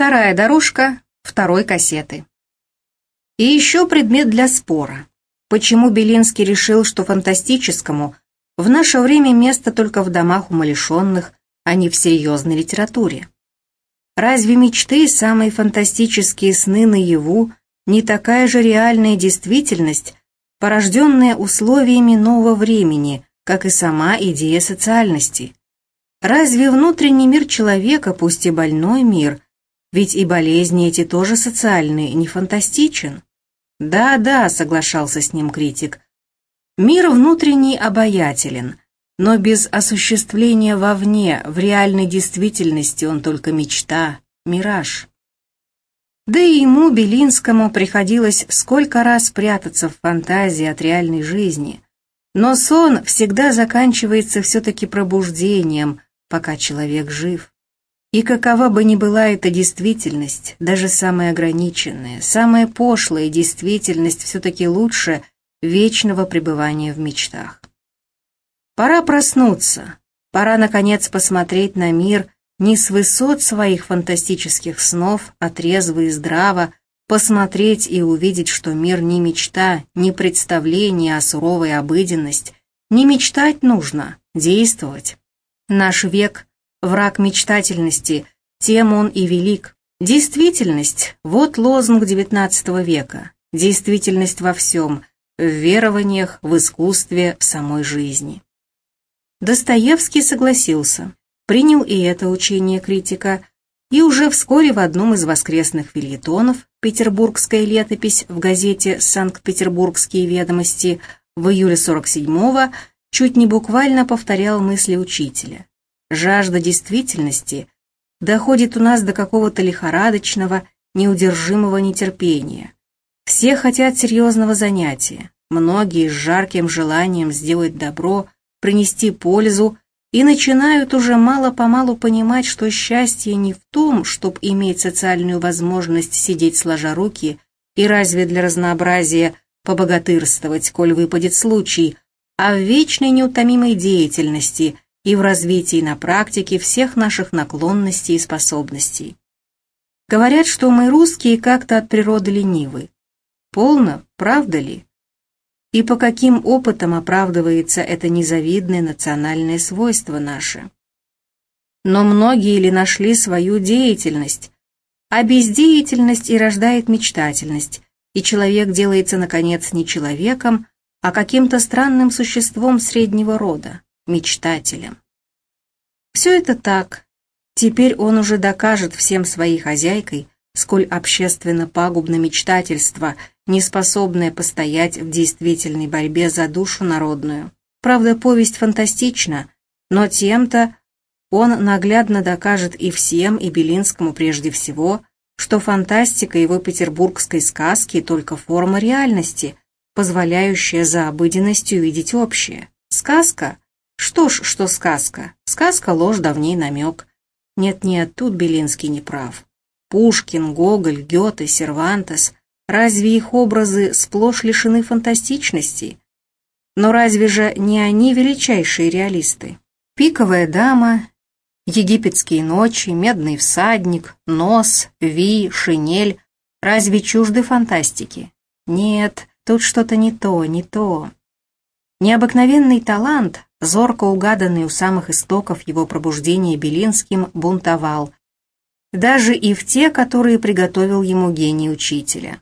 Вторая дорожка второй кассеты. И еще предмет для спора. Почему Белинский решил, что фантастическому в наше время место только в домах умалишенных, а не в серьезной литературе? Разве мечты, самые фантастические сны наяву, не такая же реальная действительность, порожденная условиями нового времени, как и сама идея социальности? Разве внутренний мир человека, пусть и больной мир, ведь и болезни эти тоже социальные, не фантастичен? Да-да, соглашался с ним критик. Мир внутренний обаятелен, но без осуществления вовне, в реальной действительности он только мечта, мираж. Да и ему, Белинскому, приходилось сколько раз прятаться в фантазии от реальной жизни. Но сон всегда заканчивается все-таки пробуждением, пока человек жив. И какова бы ни была эта действительность, даже самая ограниченная, самая пошлая действительность все-таки лучше вечного пребывания в мечтах. Пора проснуться, пора, наконец, посмотреть на мир не с высот своих фантастических снов, а трезво и здраво, посмотреть и увидеть, что мир не мечта, не представление, а суровая обыденность. Не мечтать нужно, действовать. Наш век враг мечтательности, тем он и велик. Действительность – вот лозунг XIX века. Действительность во всем – в верованиях, в искусстве, в самой жизни. Достоевский согласился, принял и это учение критика, и уже вскоре в одном из воскресных фильетонов «Петербургская летопись» в газете «Санкт-Петербургские ведомости» в июле 47-го чуть не буквально повторял мысли учителя жажда действительности доходит у нас до какого-то лихорадочного, неудержимого нетерпения. Все хотят серьезного занятия, многие с жарким желанием сделать добро, принести пользу, и начинают уже мало-помалу понимать, что счастье не в том, чтобы иметь социальную возможность сидеть сложа руки и разве для разнообразия побогатырствовать, коль выпадет случай, а в вечной неутомимой деятельности – и в развитии на практике всех наших наклонностей и способностей. Говорят, что мы русские как-то от природы ленивы. Полно, правда ли? И по каким опытам оправдывается это незавидное национальное свойство наше? Но многие ли нашли свою деятельность? А бездеятельность и рождает мечтательность, и человек делается, наконец, не человеком, а каким-то странным существом среднего рода мечтателем. Все это так. Теперь он уже докажет всем своей хозяйкой, сколь общественно пагубно мечтательство, неспособное постоять в действительной борьбе за душу народную. Правда, повесть фантастична, но тем-то он наглядно докажет и всем, и Белинскому прежде всего, что фантастика его петербургской сказки только форма реальности, позволяющая за обыденностью видеть общее. Сказка что ж, что сказка. Сказка ложь, давней намек. Нет-нет, тут Белинский не прав. Пушкин, Гоголь, Гёте, Сервантес. Разве их образы сплошь лишены фантастичности? Но разве же не они величайшие реалисты? Пиковая дама, египетские ночи, медный всадник, нос, ви, шинель. Разве чужды фантастики? Нет, тут что-то не то, не то. Необыкновенный талант, зорко угаданный у самых истоков его пробуждения Белинским, бунтовал, даже и в те, которые приготовил ему гений учителя.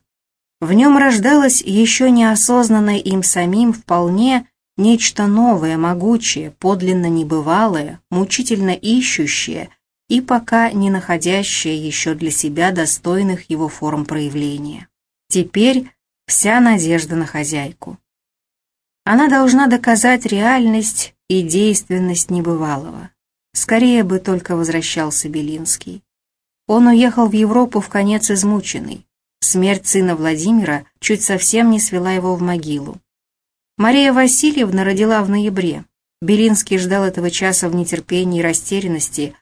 В нем рождалось еще неосознанное им самим вполне нечто новое, могучее, подлинно небывалое, мучительно ищущее и пока не находящее еще для себя достойных его форм проявления. Теперь вся надежда на хозяйку. Она должна доказать реальность и действенность небывалого. Скорее бы только возвращался Белинский. Он уехал в Европу в конец измученный. Смерть сына Владимира чуть совсем не свела его в могилу. Мария Васильевна родила в ноябре. Белинский ждал этого часа в нетерпении и растерянности,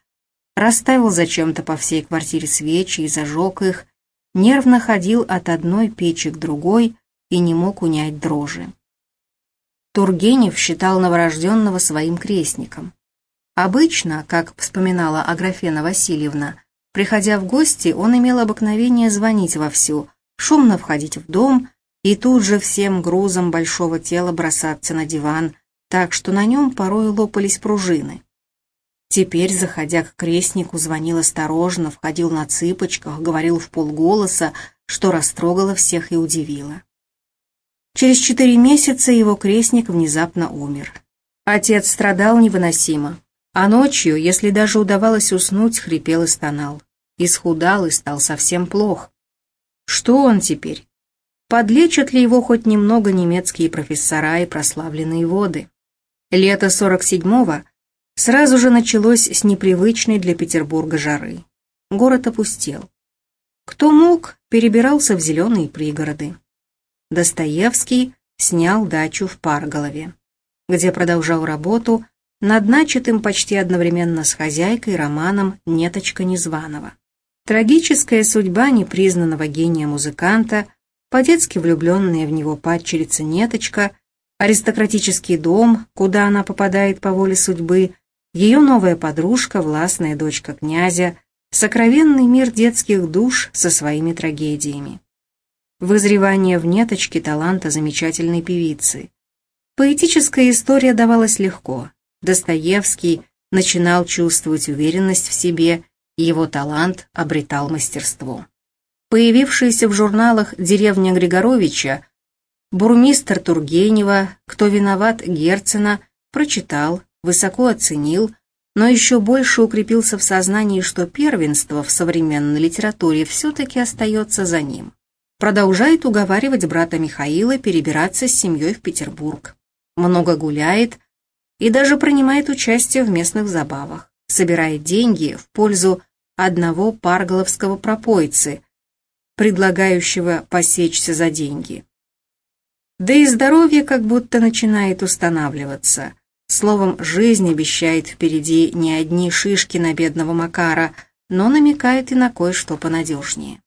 расставил зачем-то по всей квартире свечи и зажег их, нервно ходил от одной печи к другой и не мог унять дрожи. Тургенев считал новорожденного своим крестником. Обычно, как вспоминала Аграфена Васильевна, Приходя в гости, он имел обыкновение звонить вовсю, шумно входить в дом и тут же всем грузом большого тела бросаться на диван, так что на нем порой лопались пружины. Теперь, заходя к крестнику, звонил осторожно, входил на цыпочках, говорил в полголоса, что растрогало всех и удивило. Через четыре месяца его крестник внезапно умер. Отец страдал невыносимо, а ночью, если даже удавалось уснуть, хрипел и стонал. Исхудал и стал совсем плох. Что он теперь? Подлечат ли его хоть немного немецкие профессора и прославленные воды? Лето 47-го сразу же началось с непривычной для Петербурга жары. Город опустел. Кто мог, перебирался в зеленые пригороды. Достоевский снял дачу в Парголове, где продолжал работу над начатым почти одновременно с хозяйкой романом «Неточка Незваного». Трагическая судьба непризнанного гения музыканта, по-детски влюбленная в него падчерица Неточка, аристократический дом, куда она попадает по воле судьбы, ее новая подружка, властная дочка князя, сокровенный мир детских душ со своими трагедиями. Вызревание в неточке таланта замечательной певицы. Поэтическая история давалась легко. Достоевский начинал чувствовать уверенность в себе его талант обретал мастерство. Появившийся в журналах «Деревня Григоровича» бурмистр Тургенева «Кто виноват» Герцена прочитал, высоко оценил, но еще больше укрепился в сознании, что первенство в современной литературе все-таки остается за ним. Продолжает уговаривать брата Михаила перебираться с семьей в Петербург. Много гуляет и даже принимает участие в местных забавах, собирает деньги в пользу одного парголовского пропойцы, предлагающего посечься за деньги. Да и здоровье как будто начинает устанавливаться. Словом, жизнь обещает впереди не одни шишки на бедного Макара, но намекает и на кое-что понадежнее.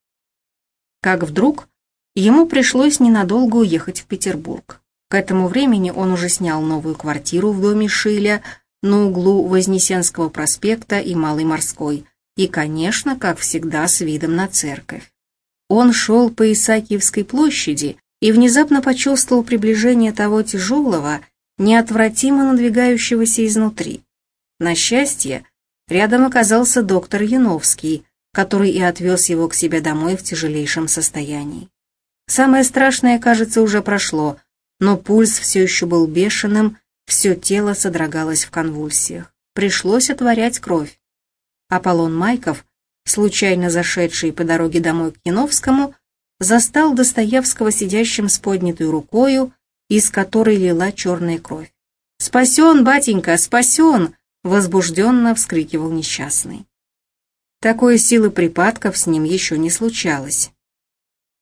Как вдруг ему пришлось ненадолго уехать в Петербург. К этому времени он уже снял новую квартиру в доме Шиля на углу Вознесенского проспекта и Малой Морской, и, конечно, как всегда, с видом на церковь. Он шел по Исаакиевской площади и внезапно почувствовал приближение того тяжелого, неотвратимо надвигающегося изнутри. На счастье, рядом оказался доктор Яновский, который и отвез его к себе домой в тяжелейшем состоянии. Самое страшное, кажется, уже прошло, но пульс все еще был бешеным, все тело содрогалось в конвульсиях. Пришлось отворять кровь. Аполлон Майков, случайно зашедший по дороге домой к Яновскому, застал Достоевского сидящим с поднятой рукою, из которой лила черная кровь. «Спасен, батенька, спасен!» — возбужденно вскрикивал несчастный. Такой силы припадков с ним еще не случалось.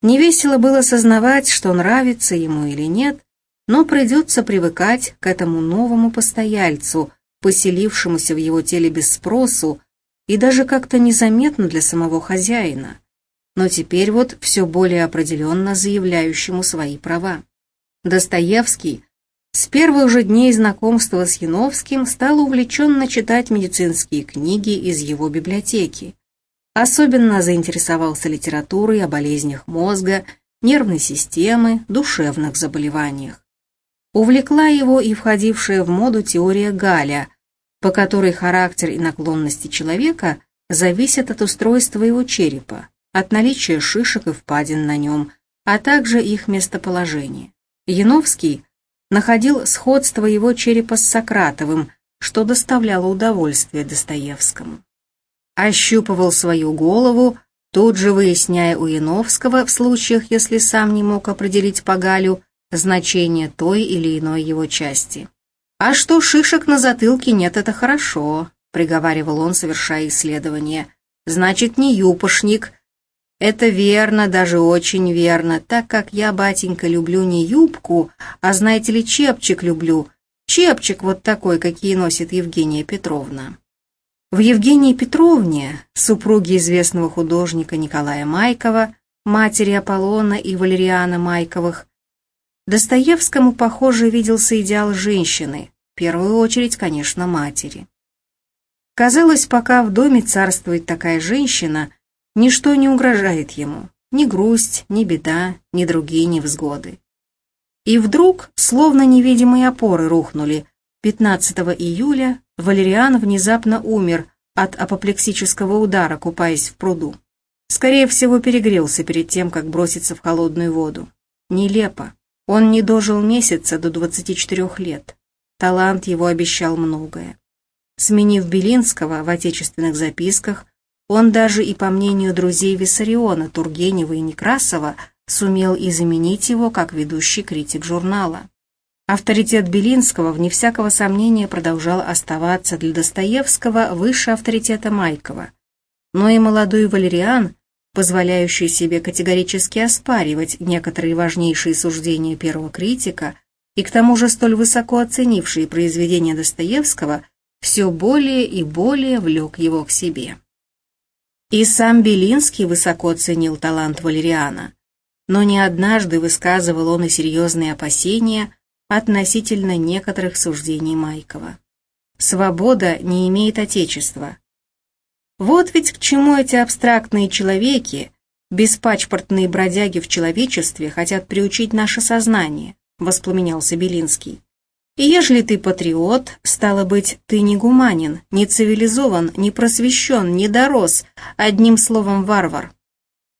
Невесело было сознавать, что нравится ему или нет, но придется привыкать к этому новому постояльцу, поселившемуся в его теле без спросу, и даже как-то незаметно для самого хозяина, но теперь вот все более определенно заявляющему свои права. Достоевский с первых же дней знакомства с Яновским стал увлеченно читать медицинские книги из его библиотеки. Особенно заинтересовался литературой о болезнях мозга, нервной системы, душевных заболеваниях. Увлекла его и входившая в моду теория Галя – по которой характер и наклонности человека зависят от устройства его черепа, от наличия шишек и впадин на нем, а также их местоположения. Яновский находил сходство его черепа с Сократовым, что доставляло удовольствие Достоевскому. Ощупывал свою голову, тут же выясняя у Яновского, в случаях, если сам не мог определить по Галю, значение той или иной его части. «А что шишек на затылке нет, это хорошо», — приговаривал он, совершая исследование. «Значит, не юпошник». «Это верно, даже очень верно, так как я, батенька, люблю не юбку, а, знаете ли, чепчик люблю. Чепчик вот такой, какие носит Евгения Петровна». В Евгении Петровне, супруге известного художника Николая Майкова, матери Аполлона и Валериана Майковых, Достоевскому, похоже, виделся идеал женщины, в первую очередь, конечно, матери. Казалось, пока в доме царствует такая женщина, ничто не угрожает ему, ни грусть, ни беда, ни другие невзгоды. И вдруг, словно невидимые опоры рухнули, 15 июля Валериан внезапно умер от апоплексического удара, купаясь в пруду. Скорее всего, перегрелся перед тем, как броситься в холодную воду. Нелепо. Он не дожил месяца до 24 лет. Талант его обещал многое. Сменив Белинского в отечественных записках, он даже и по мнению друзей Виссариона, Тургенева и Некрасова, сумел и заменить его как ведущий критик журнала. Авторитет Белинского, вне всякого сомнения, продолжал оставаться для Достоевского выше авторитета Майкова. Но и молодой Валериан, позволяющий себе категорически оспаривать некоторые важнейшие суждения первого критика и к тому же столь высоко оценивший произведения Достоевского, все более и более влек его к себе. И сам Белинский высоко оценил талант Валериана, но не однажды высказывал он и серьезные опасения – относительно некоторых суждений Майкова. Свобода не имеет отечества. Вот ведь к чему эти абстрактные человеки, беспачпортные бродяги в человечестве хотят приучить наше сознание, воспламенялся Белинский. Ежели ты патриот, стало быть, ты не гуманин, не цивилизован, не просвещен, не дорос, одним словом варвар.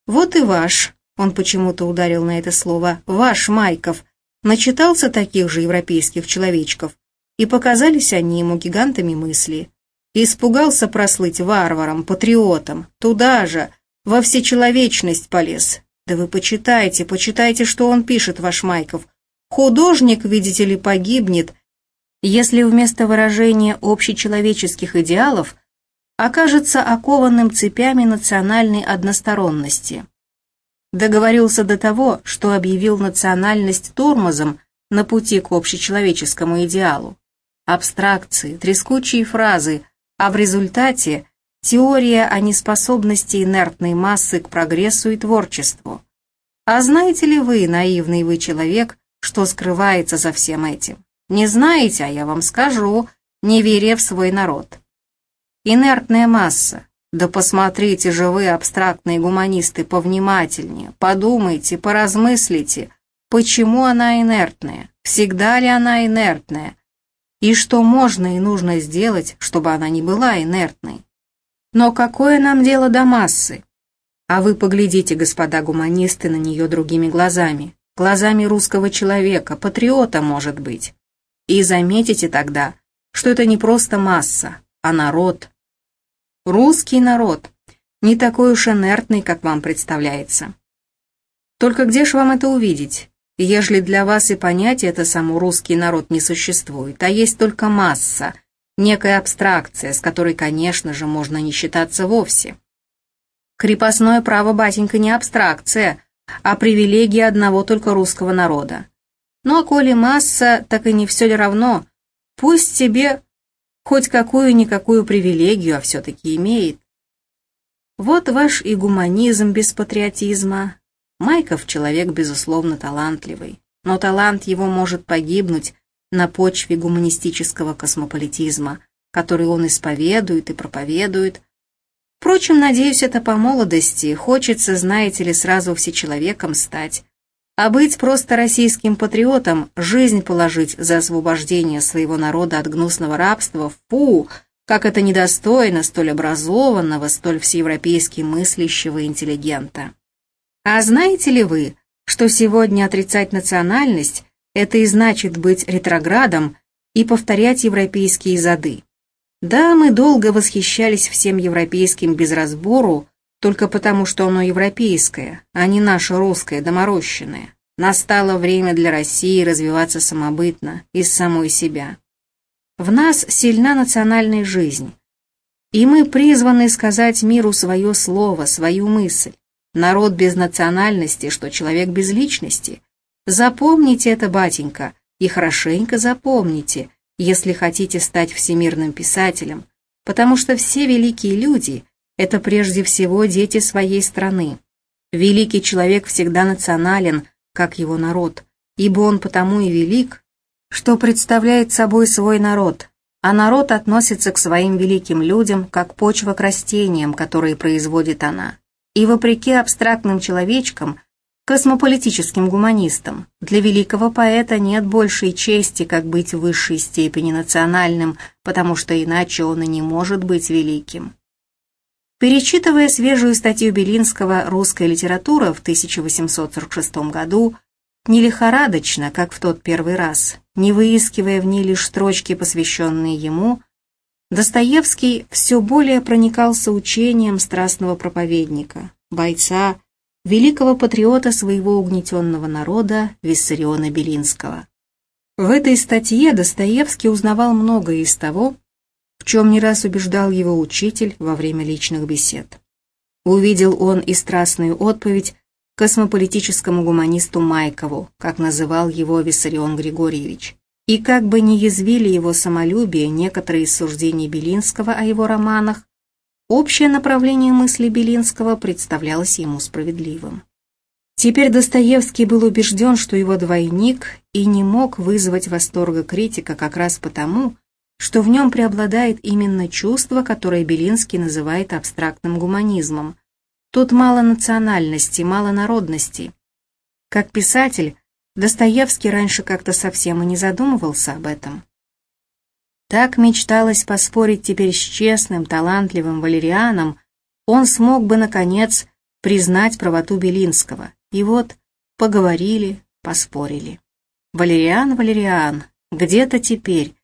Вот и ваш, он почему-то ударил на это слово, ваш Майков, начитался таких же европейских человечков, и показались они ему гигантами мысли. Испугался прослыть варваром, патриотом, туда же, во всечеловечность полез. Да вы почитайте, почитайте, что он пишет, ваш Майков. Художник, видите ли, погибнет, если вместо выражения общечеловеческих идеалов окажется окованным цепями национальной односторонности договорился до того, что объявил национальность тормозом на пути к общечеловеческому идеалу. Абстракции, трескучие фразы, а в результате теория о неспособности инертной массы к прогрессу и творчеству. А знаете ли вы, наивный вы человек, что скрывается за всем этим? Не знаете, а я вам скажу, неверие в свой народ. Инертная масса, да посмотрите же вы, абстрактные гуманисты, повнимательнее, подумайте, поразмыслите, почему она инертная, всегда ли она инертная, и что можно и нужно сделать, чтобы она не была инертной. Но какое нам дело до массы? А вы поглядите, господа гуманисты, на нее другими глазами, глазами русского человека, патриота, может быть. И заметите тогда, что это не просто масса, а народ, Русский народ, не такой уж инертный, как вам представляется. Только где ж вам это увидеть, ежели для вас и понятие это само русский народ не существует, а есть только масса, некая абстракция, с которой, конечно же, можно не считаться вовсе. Крепостное право, батенька, не абстракция, а привилегия одного только русского народа. Ну а коли масса, так и не все ли равно, пусть тебе хоть какую-никакую привилегию, а все-таки имеет. Вот ваш и гуманизм без патриотизма. Майков человек, безусловно, талантливый, но талант его может погибнуть на почве гуманистического космополитизма, который он исповедует и проповедует. Впрочем, надеюсь, это по молодости, хочется, знаете ли, сразу всечеловеком стать, а быть просто российским патриотом, жизнь положить за освобождение своего народа от гнусного рабства, фу, как это недостойно столь образованного, столь всеевропейски мыслящего интеллигента. А знаете ли вы, что сегодня отрицать национальность – это и значит быть ретроградом и повторять европейские зады? Да, мы долго восхищались всем европейским без разбору, только потому, что оно европейское, а не наше русское доморощенное. Настало время для России развиваться самобытно, из самой себя. В нас сильна национальная жизнь, и мы призваны сказать миру свое слово, свою мысль. Народ без национальности, что человек без личности. Запомните это, батенька, и хорошенько запомните, если хотите стать всемирным писателем, потому что все великие люди это прежде всего дети своей страны. Великий человек всегда национален, как его народ, ибо он потому и велик, что представляет собой свой народ, а народ относится к своим великим людям как почва к растениям, которые производит она. И вопреки абстрактным человечкам, космополитическим гуманистам, для великого поэта нет большей чести, как быть в высшей степени национальным, потому что иначе он и не может быть великим. Перечитывая свежую статью Белинского «Русская литература» в 1846 году, не лихорадочно, как в тот первый раз, не выискивая в ней лишь строчки, посвященные ему, Достоевский все более проникался учением страстного проповедника, бойца, великого патриота своего угнетенного народа Виссариона Белинского. В этой статье Достоевский узнавал многое из того, в чем не раз убеждал его учитель во время личных бесед. Увидел он и страстную отповедь космополитическому гуманисту Майкову, как называл его Виссарион Григорьевич. И как бы ни язвили его самолюбие некоторые из суждений Белинского о его романах, общее направление мысли Белинского представлялось ему справедливым. Теперь Достоевский был убежден, что его двойник и не мог вызвать восторга критика как раз потому, что в нем преобладает именно чувство, которое Белинский называет абстрактным гуманизмом. Тут мало национальности, мало народности. Как писатель, Достоевский раньше как-то совсем и не задумывался об этом. Так мечталось поспорить теперь с честным, талантливым Валерианом, он смог бы, наконец, признать правоту Белинского. И вот поговорили, поспорили. Валериан, Валериан, где-то теперь,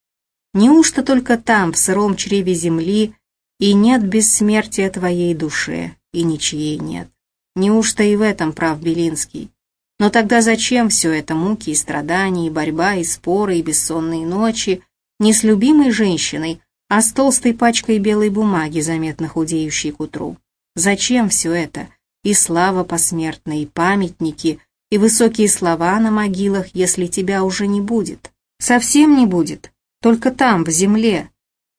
Неужто только там, в сыром чреве земли, и нет бессмертия твоей душе, и ничьей нет? Неужто и в этом прав Белинский? Но тогда зачем все это муки и страдания, и борьба, и споры, и бессонные ночи, не с любимой женщиной, а с толстой пачкой белой бумаги, заметно худеющей к утру? Зачем все это? И слава посмертная, и памятники, и высокие слова на могилах, если тебя уже не будет? Совсем не будет. Только там, в земле.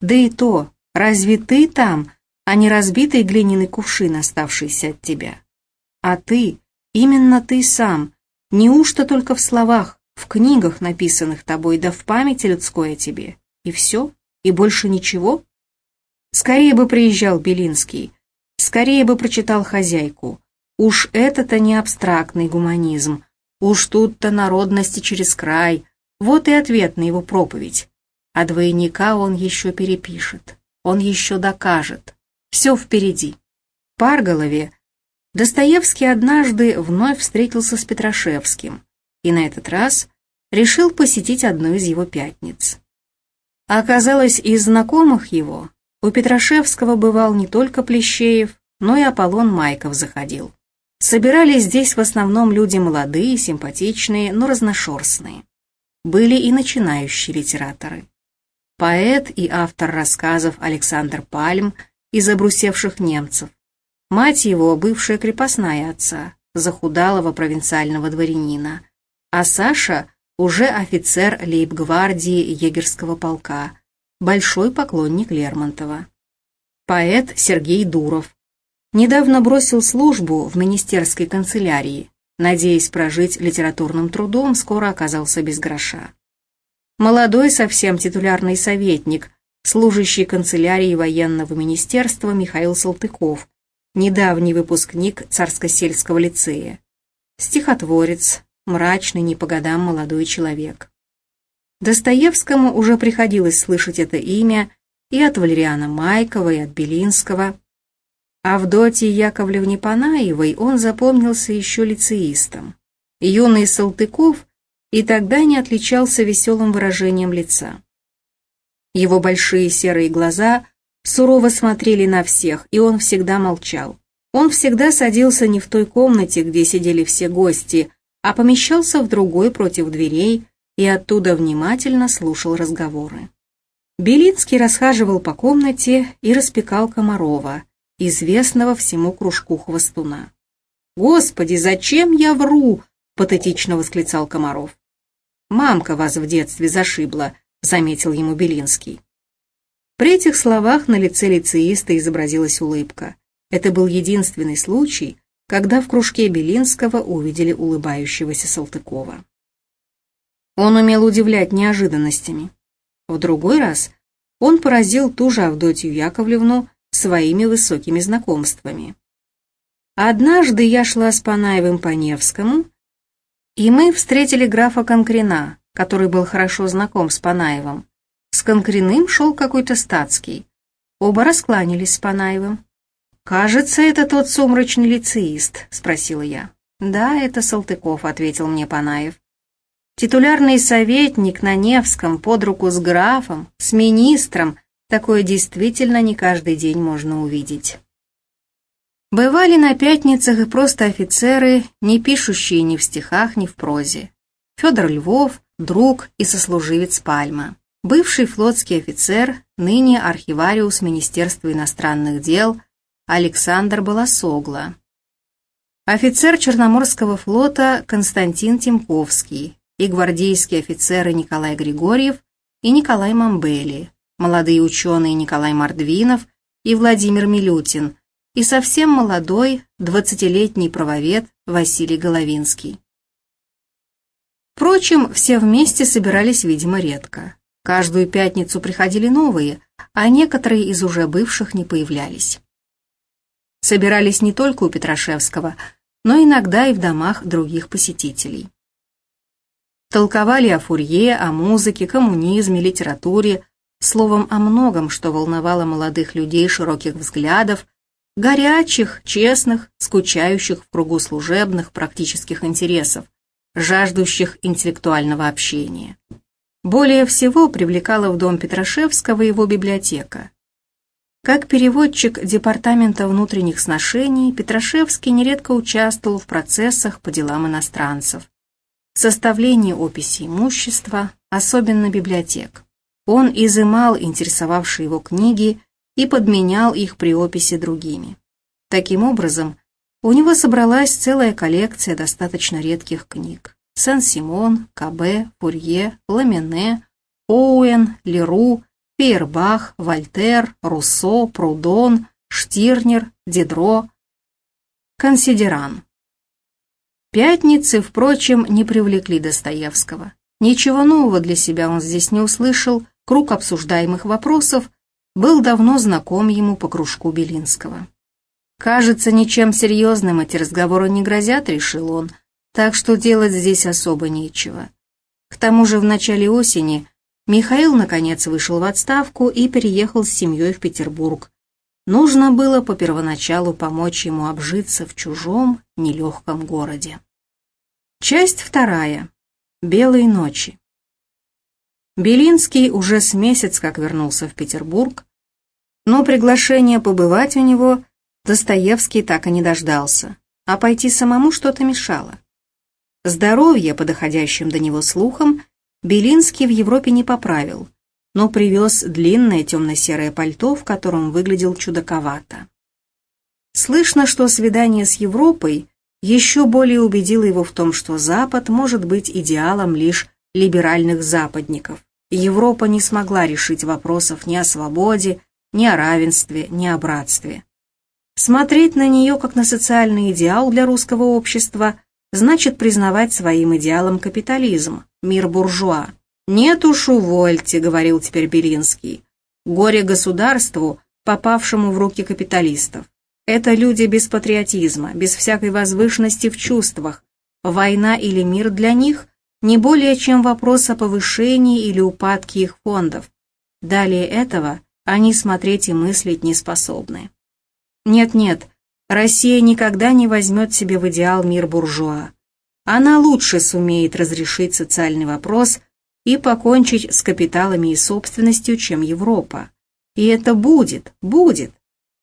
Да и то, разве ты там, а не разбитый глиняный кувшин, оставшийся от тебя? А ты, именно ты сам, неужто только в словах, в книгах, написанных тобой, да в памяти людской о тебе? И все? И больше ничего? Скорее бы приезжал Белинский, скорее бы прочитал «Хозяйку». Уж это-то не абстрактный гуманизм, уж тут-то народности через край, вот и ответ на его проповедь а двойника он еще перепишет, он еще докажет. Все впереди. Парголове Достоевский однажды вновь встретился с Петрашевским и на этот раз решил посетить одну из его пятниц. оказалось, из знакомых его у Петрашевского бывал не только Плещеев, но и Аполлон Майков заходил. Собирались здесь в основном люди молодые, симпатичные, но разношерстные. Были и начинающие литераторы поэт и автор рассказов Александр Пальм из обрусевших немцев. Мать его бывшая крепостная отца, захудалого провинциального дворянина, а Саша уже офицер лейб-гвардии егерского полка, большой поклонник Лермонтова. Поэт Сергей Дуров. Недавно бросил службу в министерской канцелярии, надеясь прожить литературным трудом, скоро оказался без гроша молодой совсем титулярный советник, служащий канцелярии военного министерства Михаил Салтыков, недавний выпускник Царско-сельского лицея. Стихотворец, мрачный не по годам молодой человек. Достоевскому уже приходилось слышать это имя и от Валериана Майкова, и от Белинского. Авдотье Яковлевне Панаевой он запомнился еще лицеистом. Юный Салтыков и тогда не отличался веселым выражением лица. Его большие серые глаза сурово смотрели на всех, и он всегда молчал. Он всегда садился не в той комнате, где сидели все гости, а помещался в другой против дверей и оттуда внимательно слушал разговоры. Белинский расхаживал по комнате и распекал Комарова, известного всему кружку хвостуна. «Господи, зачем я вру?» — патетично восклицал Комаров. «Мамка вас в детстве зашибла», — заметил ему Белинский. При этих словах на лице лицеиста изобразилась улыбка. Это был единственный случай, когда в кружке Белинского увидели улыбающегося Салтыкова. Он умел удивлять неожиданностями. В другой раз он поразил ту же Авдотью Яковлевну своими высокими знакомствами. Однажды я шла с Панаевым по Невскому, и мы встретили графа Конкрина, который был хорошо знаком с Панаевым. С Конкриным шел какой-то статский. Оба раскланялись с Панаевым. «Кажется, это тот сумрачный лицеист», — спросила я. «Да, это Салтыков», — ответил мне Панаев. Титулярный советник на Невском под руку с графом, с министром, такое действительно не каждый день можно увидеть. Бывали на пятницах и просто офицеры, не пишущие ни в стихах, ни в прозе. Федор Львов, друг и сослуживец Пальма. Бывший флотский офицер, ныне архивариус Министерства иностранных дел Александр Баласогла. Офицер Черноморского флота Константин Тимковский и гвардейские офицеры Николай Григорьев и Николай Мамбели, молодые ученые Николай Мордвинов и Владимир Милютин – и совсем молодой, двадцатилетний правовед Василий Головинский. Впрочем, все вместе собирались, видимо, редко. Каждую пятницу приходили новые, а некоторые из уже бывших не появлялись. Собирались не только у Петрашевского, но иногда и в домах других посетителей. Толковали о Фурье, о музыке, коммунизме, литературе, словом, о многом, что волновало молодых людей широких взглядов, горячих, честных, скучающих в кругу служебных, практических интересов, жаждущих интеллектуального общения. Более всего привлекала в дом Петрашевского его библиотека. Как переводчик Департамента внутренних сношений, Петрашевский нередко участвовал в процессах по делам иностранцев, составлении описи имущества, особенно библиотек. Он изымал интересовавшие его книги и подменял их при описи другими. Таким образом, у него собралась целая коллекция достаточно редких книг. Сен-Симон, Кабе, Фурье, Ламене, Оуэн, Леру, Пейербах, Вольтер, Руссо, Прудон, Штирнер, Дидро, Консидеран. Пятницы, впрочем, не привлекли Достоевского. Ничего нового для себя он здесь не услышал, круг обсуждаемых вопросов был давно знаком ему по кружку Белинского. «Кажется, ничем серьезным эти разговоры не грозят», — решил он, «так что делать здесь особо нечего». К тому же в начале осени Михаил, наконец, вышел в отставку и переехал с семьей в Петербург. Нужно было по первоначалу помочь ему обжиться в чужом, нелегком городе. Часть вторая. Белые ночи. Белинский уже с месяц как вернулся в Петербург, но приглашение побывать у него Достоевский так и не дождался, а пойти самому что-то мешало. Здоровье, по доходящим до него слухам, Белинский в Европе не поправил, но привез длинное темно-серое пальто, в котором выглядел чудаковато. Слышно, что свидание с Европой еще более убедило его в том, что Запад может быть идеалом лишь либеральных западников. Европа не смогла решить вопросов ни о свободе, ни о равенстве, ни о братстве. Смотреть на нее как на социальный идеал для русского общества значит признавать своим идеалом капитализм, мир буржуа. «Нет уж, увольте», — говорил теперь Белинский. «Горе государству, попавшему в руки капиталистов. Это люди без патриотизма, без всякой возвышенности в чувствах. Война или мир для них не более чем вопрос о повышении или упадке их фондов. Далее этого они смотреть и мыслить не способны. Нет-нет, Россия никогда не возьмет себе в идеал мир буржуа. Она лучше сумеет разрешить социальный вопрос и покончить с капиталами и собственностью, чем Европа. И это будет, будет.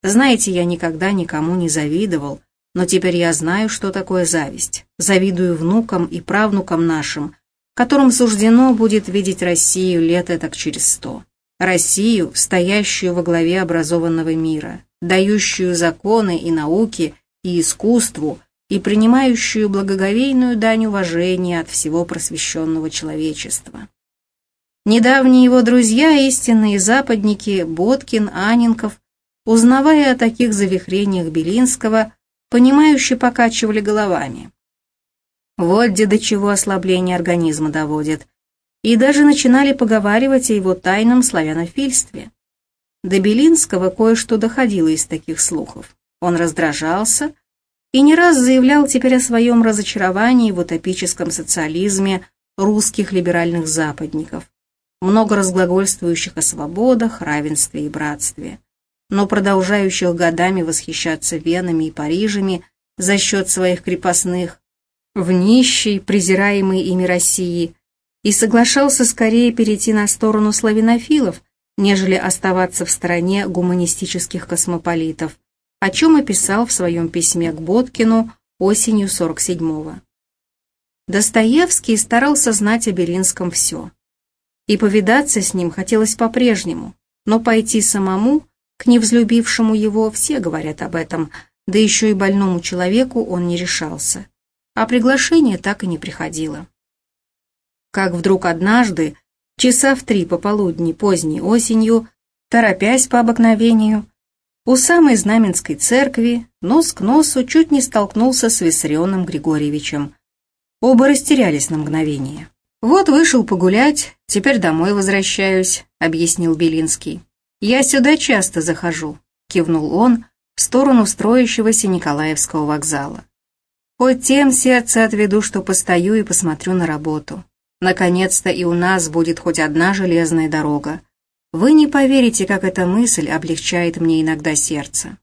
Знаете, я никогда никому не завидовал, но теперь я знаю, что такое зависть. Завидую внукам и правнукам нашим, которым суждено будет видеть Россию лет так через сто. Россию, стоящую во главе образованного мира, дающую законы и науки, и искусству, и принимающую благоговейную дань уважения от всего просвещенного человечества. Недавние его друзья, истинные западники, Боткин, Анинков, узнавая о таких завихрениях Белинского, понимающе покачивали головами. Вот где до чего ослабление организма доводит. И даже начинали поговаривать о его тайном славянофильстве. До Белинского кое-что доходило из таких слухов. Он раздражался и не раз заявлял теперь о своем разочаровании в утопическом социализме русских либеральных западников, много разглагольствующих о свободах, равенстве и братстве, но продолжающих годами восхищаться Венами и Парижами за счет своих крепостных, в нищей, презираемой ими России, и соглашался скорее перейти на сторону славянофилов, нежели оставаться в стороне гуманистических космополитов, о чем и писал в своем письме к Боткину осенью 47-го. Достоевский старался знать о Белинском все. И повидаться с ним хотелось по-прежнему, но пойти самому, к невзлюбившему его, все говорят об этом, да еще и больному человеку он не решался. А приглашение так и не приходило. Как вдруг однажды, часа в три пополудни поздней осенью, торопясь по обыкновению, у самой Знаменской церкви нос к носу чуть не столкнулся с Виссарионом Григорьевичем. Оба растерялись на мгновение. «Вот вышел погулять, теперь домой возвращаюсь», — объяснил Белинский. «Я сюда часто захожу», — кивнул он в сторону строящегося Николаевского вокзала. «Хоть тем сердце отведу, что постою и посмотрю на работу. Наконец-то и у нас будет хоть одна железная дорога. Вы не поверите, как эта мысль облегчает мне иногда сердце».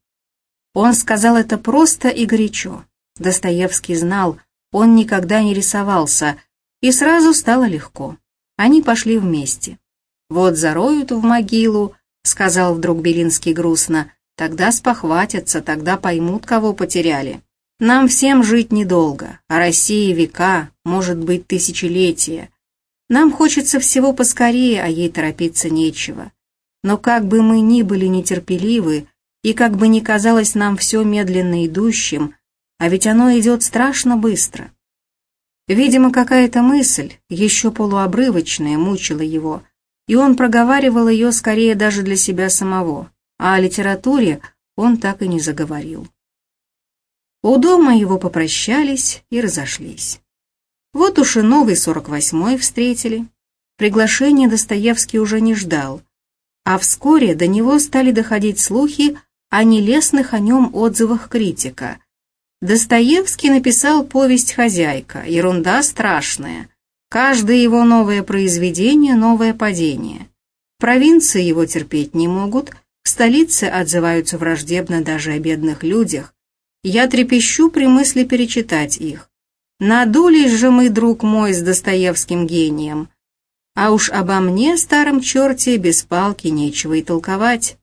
Он сказал это просто и горячо. Достоевский знал, он никогда не рисовался, и сразу стало легко. Они пошли вместе. «Вот зароют в могилу», — сказал вдруг Белинский грустно, «тогда спохватятся, тогда поймут, кого потеряли. Нам всем жить недолго, а России века, может быть, тысячелетия. Нам хочется всего поскорее, а ей торопиться нечего. Но как бы мы ни были нетерпеливы, и как бы ни казалось нам все медленно идущим, а ведь оно идет страшно быстро. Видимо, какая-то мысль, еще полуобрывочная, мучила его, и он проговаривал ее скорее даже для себя самого, а о литературе он так и не заговорил. У дома его попрощались и разошлись. Вот уж и новый сорок восьмой встретили. Приглашение Достоевский уже не ждал, а вскоре до него стали доходить слухи о нелестных о нем отзывах критика. Достоевский написал повесть «Хозяйка», ерунда страшная. Каждое его новое произведение – новое падение. Провинции его терпеть не могут, в столице отзываются враждебно даже о бедных людях. Я трепещу при мысли перечитать их. Надулись же мы, друг мой, с Достоевским гением. А уж обо мне, старом черте, без палки нечего и толковать.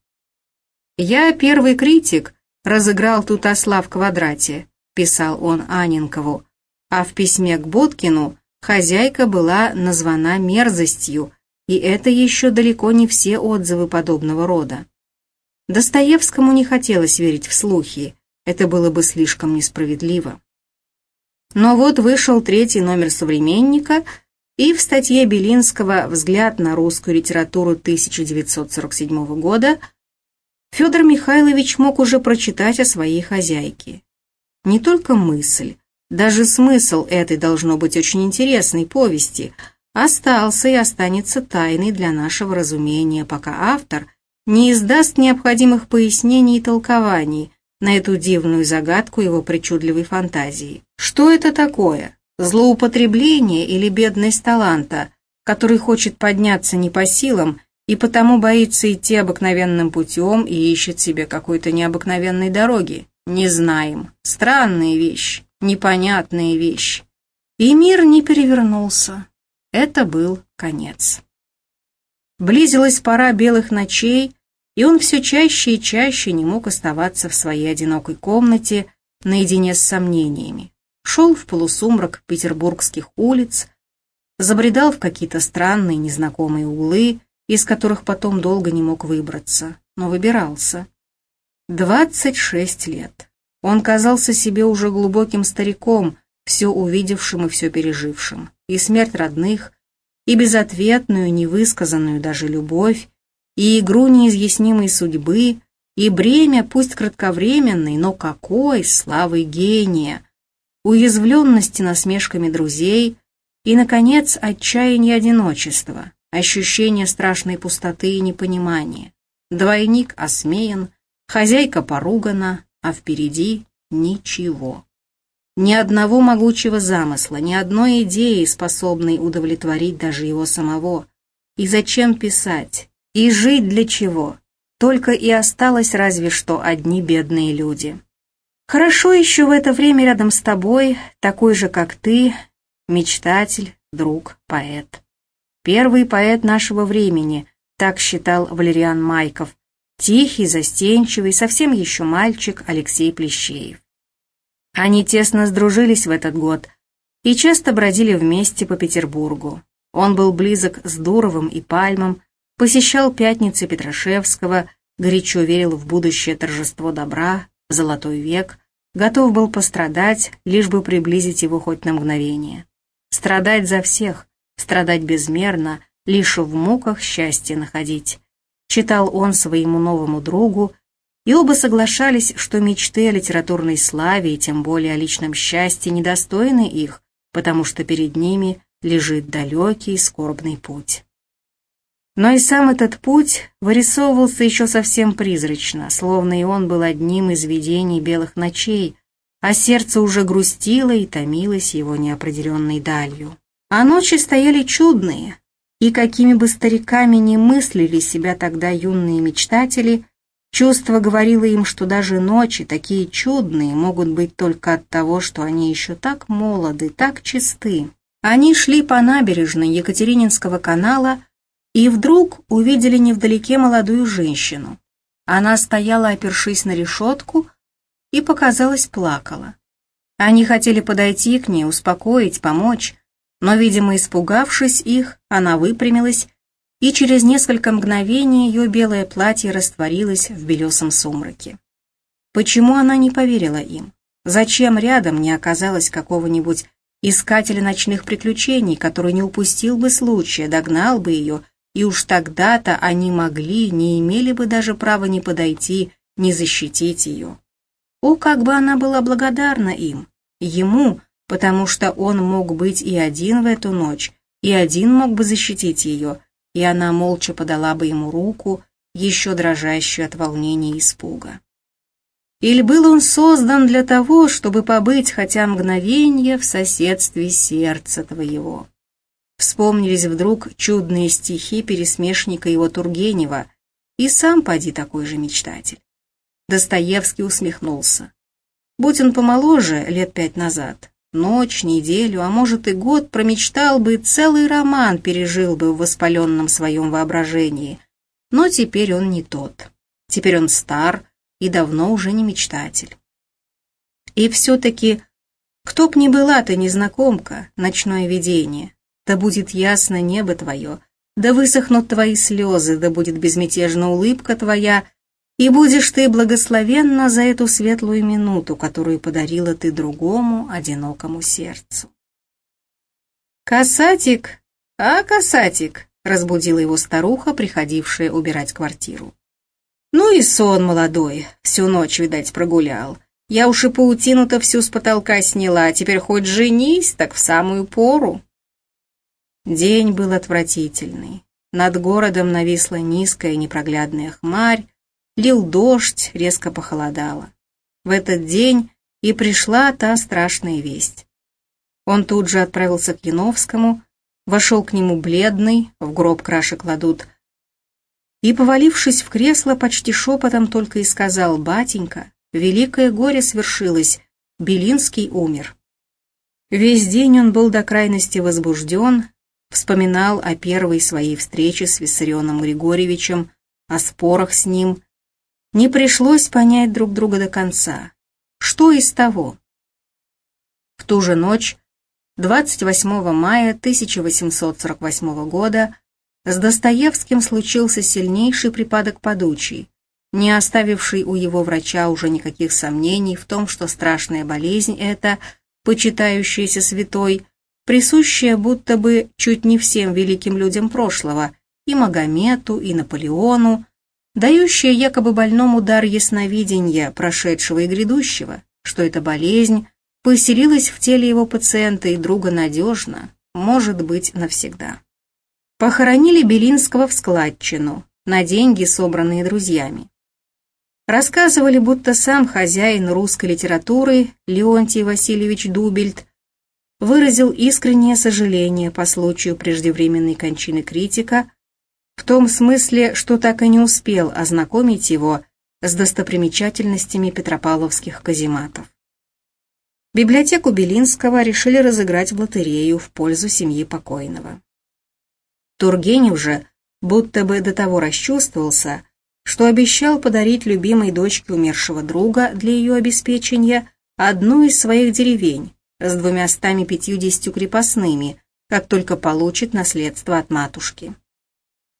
Я первый критик, разыграл тут осла в квадрате, писал он Анинкову, а в письме к Боткину Хозяйка была названа мерзостью, и это еще далеко не все отзывы подобного рода. Достоевскому не хотелось верить в слухи, это было бы слишком несправедливо. Но вот вышел третий номер «Современника», и в статье Белинского «Взгляд на русскую литературу 1947 года» Федор Михайлович мог уже прочитать о своей хозяйке. Не только мысль, даже смысл этой должно быть очень интересной повести остался и останется тайной для нашего разумения, пока автор не издаст необходимых пояснений и толкований на эту дивную загадку его причудливой фантазии. Что это такое? Злоупотребление или бедность таланта, который хочет подняться не по силам и потому боится идти обыкновенным путем и ищет себе какой-то необыкновенной дороги? Не знаем. Странная вещь непонятная вещь. И мир не перевернулся. Это был конец. Близилась пора белых ночей, и он все чаще и чаще не мог оставаться в своей одинокой комнате наедине с сомнениями. Шел в полусумрак петербургских улиц, забредал в какие-то странные незнакомые углы, из которых потом долго не мог выбраться, но выбирался. Двадцать шесть лет. Он казался себе уже глубоким стариком, все увидевшим и все пережившим. И смерть родных, и безответную, невысказанную даже любовь, и игру неизъяснимой судьбы, и бремя, пусть кратковременной, но какой, славы гения, уязвленности насмешками друзей, И, наконец, отчаяние одиночества, ощущение страшной пустоты и непонимания. Двойник осмеян, хозяйка поругана, а впереди ничего. Ни одного могучего замысла, ни одной идеи, способной удовлетворить даже его самого. И зачем писать? И жить для чего? Только и осталось разве что одни бедные люди. Хорошо еще в это время рядом с тобой, такой же, как ты, мечтатель, друг, поэт. Первый поэт нашего времени, так считал Валериан Майков, тихий, застенчивый, совсем еще мальчик Алексей Плещеев. Они тесно сдружились в этот год и часто бродили вместе по Петербургу. Он был близок с Дуровым и Пальмом, посещал пятницы Петрашевского, горячо верил в будущее торжество добра, золотой век, готов был пострадать, лишь бы приблизить его хоть на мгновение. Страдать за всех, страдать безмерно, лишь в муках счастье находить. Читал он своему новому другу и оба соглашались, что мечты о литературной славе и тем более о личном счастье недостойны их, потому что перед ними лежит далекий скорбный путь. Но и сам этот путь вырисовывался еще совсем призрачно, словно и он был одним из видений белых ночей, а сердце уже грустило и томилось его неопределенной далью. А ночи стояли чудные, и какими бы стариками ни мыслили себя тогда юные мечтатели – Чувство говорило им, что даже ночи, такие чудные, могут быть только от того, что они еще так молоды, так чисты. Они шли по набережной Екатерининского канала и вдруг увидели невдалеке молодую женщину. Она стояла, опершись на решетку, и, показалось, плакала. Они хотели подойти к ней, успокоить, помочь, но, видимо, испугавшись их, она выпрямилась и через несколько мгновений ее белое платье растворилось в белесом сумраке. Почему она не поверила им? Зачем рядом не оказалось какого-нибудь искателя ночных приключений, который не упустил бы случая, догнал бы ее, и уж тогда-то они могли, не имели бы даже права не подойти, не защитить ее. О, как бы она была благодарна им, ему, потому что он мог быть и один в эту ночь, и один мог бы защитить ее, и она молча подала бы ему руку, еще дрожащую от волнения и испуга. Или был он создан для того, чтобы побыть хотя мгновенье в соседстве сердца твоего? Вспомнились вдруг чудные стихи пересмешника его Тургенева, и сам поди такой же мечтатель. Достоевский усмехнулся. Будь он помоложе лет пять назад, Ночь, неделю, а может и год промечтал бы, целый роман пережил бы в воспаленном своем воображении. Но теперь он не тот. Теперь он стар и давно уже не мечтатель. И все-таки, кто б ни была ты, незнакомка, ночное видение, да будет ясно небо твое, да высохнут твои слезы, да будет безмятежна улыбка твоя, и будешь ты благословенна за эту светлую минуту, которую подарила ты другому одинокому сердцу. «Касатик! А, касатик!» — разбудила его старуха, приходившая убирать квартиру. «Ну и сон молодой, всю ночь, видать, прогулял. Я уж и паутину-то всю с потолка сняла, теперь хоть женись, так в самую пору». День был отвратительный. Над городом нависла низкая непроглядная хмарь, Лил дождь, резко похолодало. В этот день и пришла та страшная весть. Он тут же отправился к Яновскому, вошел к нему бледный, в гроб краши кладут, и, повалившись в кресло, почти шепотом только и сказал «Батенька, великое горе свершилось, Белинский умер». Весь день он был до крайности возбужден, вспоминал о первой своей встрече с Виссарионом Григорьевичем, о спорах с ним, не пришлось понять друг друга до конца. Что из того? В ту же ночь, 28 мая 1848 года, с Достоевским случился сильнейший припадок подучий, не оставивший у его врача уже никаких сомнений в том, что страшная болезнь эта, почитающаяся святой, присущая будто бы чуть не всем великим людям прошлого, и Магомету, и Наполеону, дающая якобы больному дар ясновидения прошедшего и грядущего, что эта болезнь поселилась в теле его пациента и друга надежно, может быть, навсегда. Похоронили Белинского в складчину, на деньги, собранные друзьями. Рассказывали, будто сам хозяин русской литературы Леонтий Васильевич Дубельт выразил искреннее сожаление по случаю преждевременной кончины критика, в том смысле, что так и не успел ознакомить его с достопримечательностями петропавловских казематов. Библиотеку Белинского решили разыграть в лотерею в пользу семьи покойного. Тургенев же будто бы до того расчувствовался, что обещал подарить любимой дочке умершего друга для ее обеспечения одну из своих деревень с двумястами пятьюдесятью крепостными, как только получит наследство от матушки.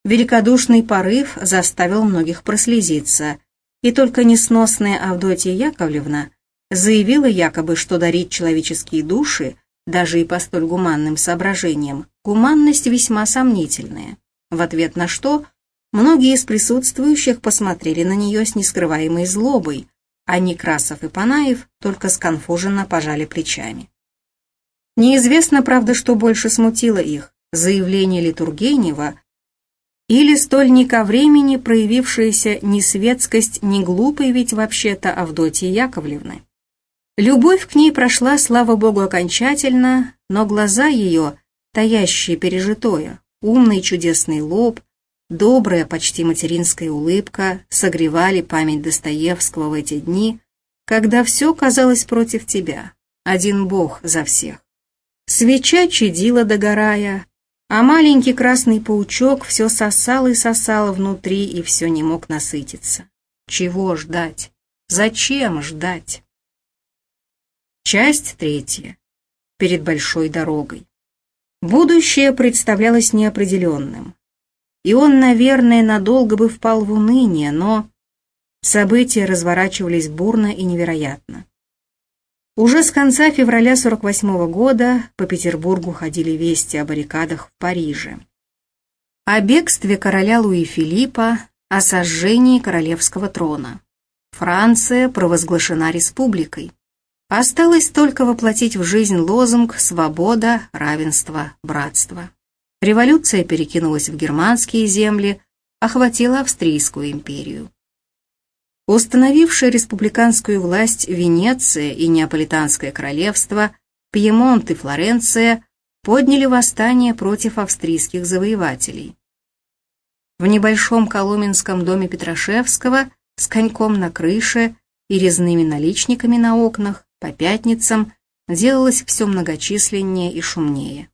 Великодушный порыв заставил многих прослезиться, и только несносная Авдотья Яковлевна заявила якобы, что дарить человеческие души, даже и по столь гуманным соображениям, гуманность весьма сомнительная, в ответ на что многие из присутствующих посмотрели на нее с нескрываемой злобой, а Некрасов и Панаев только сконфуженно пожали плечами. Неизвестно, правда, что больше смутило их, заявление Литургенева или столь не ко времени проявившаяся ни светскость, ни глупой ведь вообще-то Авдотьи Яковлевны. Любовь к ней прошла, слава богу, окончательно, но глаза ее, таящие пережитое, умный чудесный лоб, добрая, почти материнская улыбка согревали память Достоевского в эти дни, когда все казалось против тебя, один Бог за всех. Свеча чадила догорая, а маленький красный паучок все сосал и сосал внутри и все не мог насытиться. Чего ждать? Зачем ждать? Часть третья. Перед большой дорогой. Будущее представлялось неопределенным. И он, наверное, надолго бы впал в уныние, но события разворачивались бурно и невероятно. Уже с конца февраля 48 -го года по Петербургу ходили вести о баррикадах в Париже. О бегстве короля Луи Филиппа, о сожжении королевского трона. Франция провозглашена республикой. Осталось только воплотить в жизнь лозунг «Свобода, равенство, братство». Революция перекинулась в германские земли, охватила Австрийскую империю. Установившие республиканскую власть Венеция и Неаполитанское королевство, Пьемонт и Флоренция подняли восстание против австрийских завоевателей. В небольшом коломенском доме Петрашевского с коньком на крыше и резными наличниками на окнах по пятницам делалось все многочисленнее и шумнее.